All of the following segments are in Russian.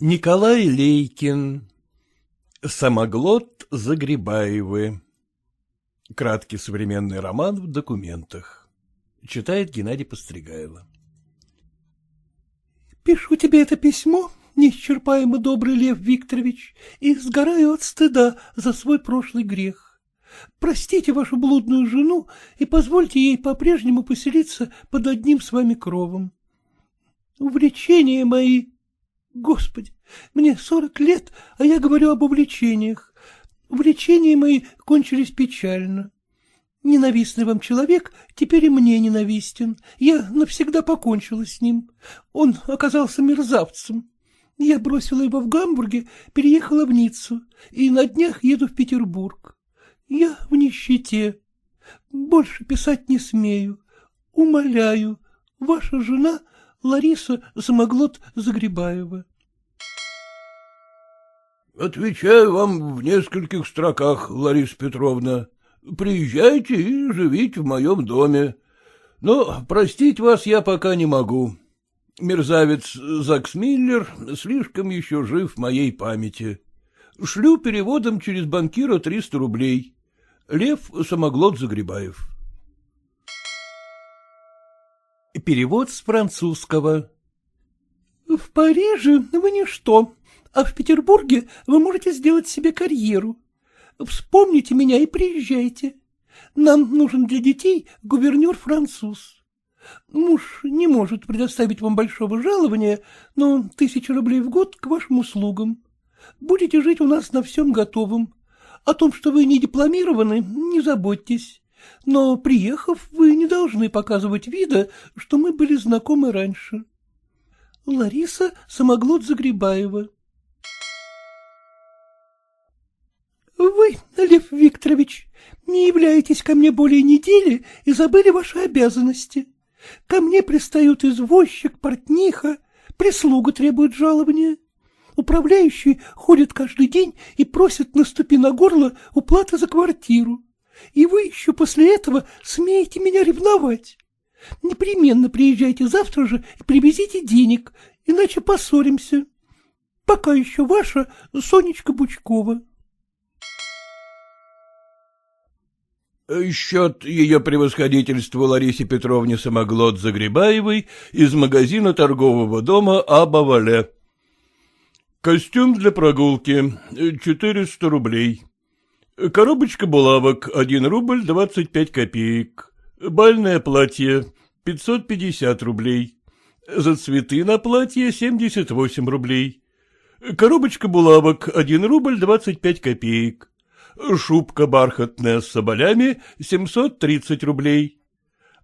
Николай Лейкин Самоглот Загребаевы Краткий современный роман в документах. Читает Геннадий Постригайло. Пишу тебе это письмо, неисчерпаемый добрый Лев Викторович, и сгораю от стыда за свой прошлый грех. Простите вашу блудную жену и позвольте ей по-прежнему поселиться под одним с вами кровом. Увлечения мои Господи, мне сорок лет, а я говорю об увлечениях. Увлечения мои кончились печально. Ненавистный вам человек теперь и мне ненавистен. Я навсегда покончила с ним. Он оказался мерзавцем. Я бросила его в Гамбурге, переехала в Ниццу и на днях еду в Петербург. Я в нищете. Больше писать не смею. Умоляю, ваша жена Лариса Самоглот Загребаева. Отвечаю вам в нескольких строках, Лариса Петровна. Приезжайте и живите в моем доме. Но простить вас я пока не могу. Мерзавец Закс Миллер слишком еще жив в моей памяти. Шлю переводом через банкира триста рублей. Лев Самоглот Загребаев. Перевод с французского. — В Париже вы ничто, а в Петербурге вы можете сделать себе карьеру. Вспомните меня и приезжайте. Нам нужен для детей гувернер-француз. Муж не может предоставить вам большого жалования, но тысяча рублей в год к вашим услугам. Будете жить у нас на всем готовом. О том, что вы не дипломированы, не заботьтесь. Но, приехав, вы не должны показывать вида, что мы были знакомы раньше. Лариса Самоглот-Загребаева Вы, Лев Викторович, не являетесь ко мне более недели и забыли ваши обязанности. Ко мне пристают извозчик, портниха, прислуга требует жалования. Управляющий ходит каждый день и просит наступи на горло уплаты за квартиру. И вы еще после этого смеете меня ревновать. Непременно приезжайте завтра же и привезите денег, иначе поссоримся. Пока еще ваша Сонечка Бучкова. Счет ее превосходительства Ларисе Петровне Самоглот Загребаевой из магазина торгового дома Абавале. Костюм для прогулки — 400 рублей. Коробочка булавок — 1 рубль 25 копеек. Бальное платье — 550 рублей. За цветы на платье — 78 рублей. Коробочка булавок — 1 рубль 25 копеек шубка бархатная с соболями — 730 рублей.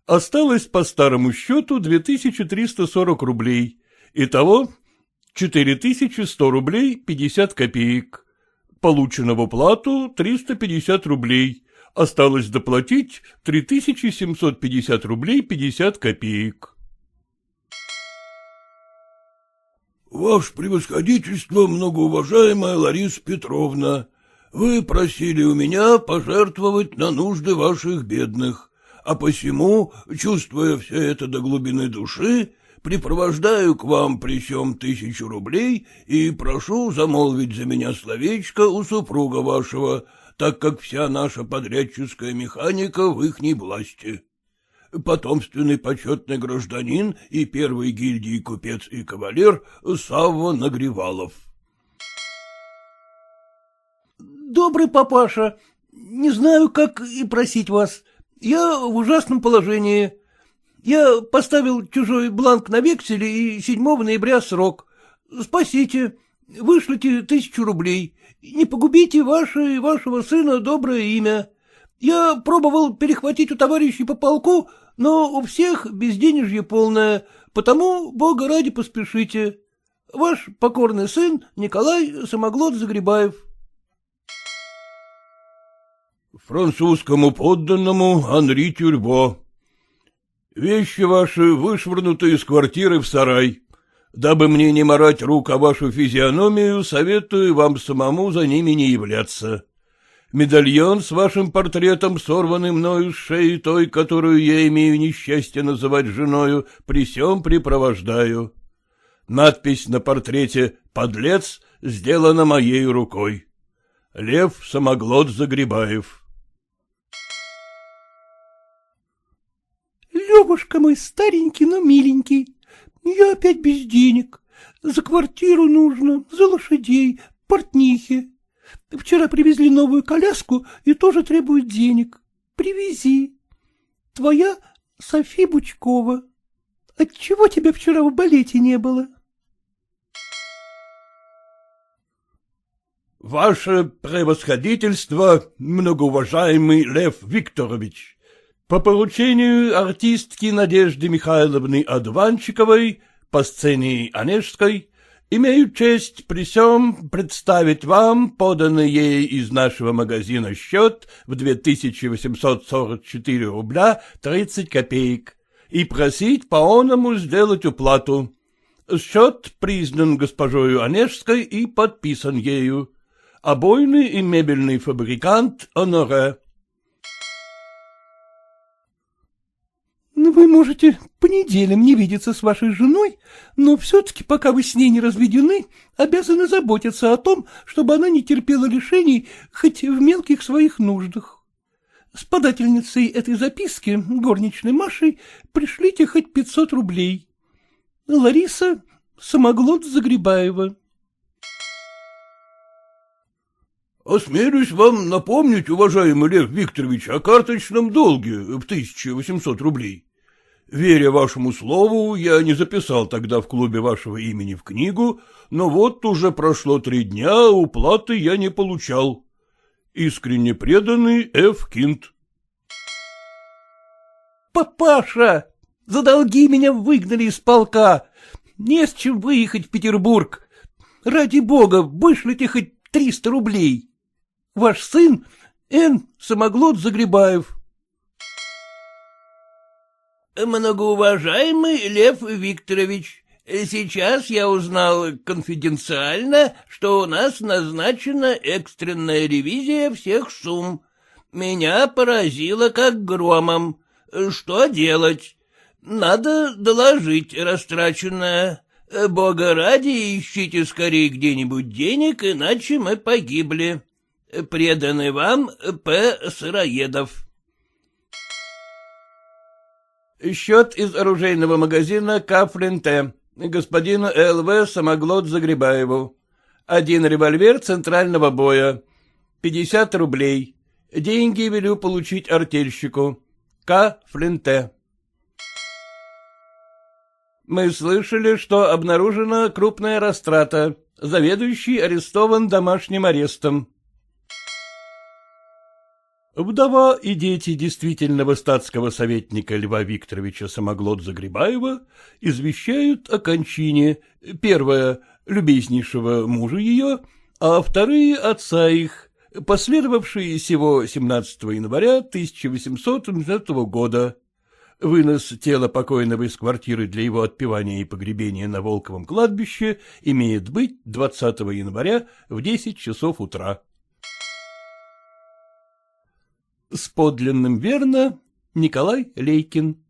Осталось по старому счету 2340 рублей. Итого 4100 рублей 50 копеек. Получено в уплату 350 рублей. Осталось доплатить 3750 рублей 50 копеек. Ваше превосходительство, многоуважаемая Лариса Петровна, вы просили у меня пожертвовать на нужды ваших бедных, а посему, чувствуя все это до глубины души, припровождаю к вам при всем тысячу рублей и прошу замолвить за меня словечко у супруга вашего, так как вся наша подрядческая механика в ихней власти. Потомственный почетный гражданин и первый гильдии купец и кавалер Савва Нагревалов. Добрый папаша, не знаю, как и просить вас. Я в ужасном положении. Я поставил чужой бланк на векселе и 7 ноября срок. Спасите, вышлите тысячу рублей. Не погубите ваше и вашего сына доброе имя. Я пробовал перехватить у товарищей по полку, но у всех безденежье полное, потому, бога ради, поспешите. Ваш покорный сын Николай Самоглот Загребаев французскому подданному Анри Тюрьбо. Вещи ваши вышвырнуты из квартиры в сарай. Дабы мне не морать рук о вашу физиономию, советую вам самому за ними не являться. Медальон с вашим портретом, сорванный мною с шеи той, которую я имею несчастье называть женою, при сем припровождаю. Надпись на портрете «Подлец» сделана моей рукой. Лев Самоглот Загребаев. Левушка мой старенький, но миленький. Я опять без денег. За квартиру нужно, за лошадей, портнихи. Вчера привезли новую коляску и тоже требуют денег. Привези. Твоя Софи Бучкова. Отчего тебя вчера в балете не было? Ваше превосходительство, многоуважаемый Лев Викторович, по поручению артистки Надежды Михайловны Адванчиковой по сцене Онежской имею честь при сём представить вам поданный ей из нашего магазина счет в 2844 рубля 30 копеек и просить по оному сделать уплату. Счет признан госпожою Онежской и подписан ею. Обойный и мебельный фабрикант Оноре. Вы можете по неделям не видеться с вашей женой, но все-таки, пока вы с ней не разведены, обязаны заботиться о том, чтобы она не терпела лишений хоть в мелких своих нуждах. С подательницей этой записки, горничной Машей, пришлите хоть пятьсот рублей. Лариса Самоглот Загребаева. Осмелюсь вам напомнить, уважаемый Лев Викторович, о карточном долге в 1800 рублей. Веря вашему слову, я не записал тогда в клубе вашего имени в книгу, но вот уже прошло три дня, уплаты я не получал. Искренне преданный Ф. Кинт. Папаша, за долги меня выгнали из полка. Не с чем выехать в Петербург. Ради бога, вышлите хоть триста рублей. Ваш сын Н. Самоглот Загребаев. Многоуважаемый Лев Викторович, сейчас я узнал конфиденциально, что у нас назначена экстренная ревизия всех сумм. Меня поразило как громом. Что делать? Надо доложить растраченное. Бога ради, ищите скорее где-нибудь денег, иначе мы погибли. Преданы вам П. Сыроедов. Счет из оружейного магазина Кафлин-Т. Господину Л.В. Самоглот Загребаеву. Один револьвер центрального боя. Пятьдесят рублей. Деньги велю получить артельщику. К. Флинте. Мы слышали, что обнаружена крупная растрата. Заведующий арестован домашним арестом. Вдова и дети действительного статского советника Льва Викторовича Самоглот-Загребаева извещают о кончине, первое — любезнейшего мужа ее, а вторые — отца их, последовавшие сего 17 января 1870 года. Вынос тела покойного из квартиры для его отпевания и погребения на Волковом кладбище имеет быть 20 января в 10 часов утра. С подлинным верно Николай Лейкин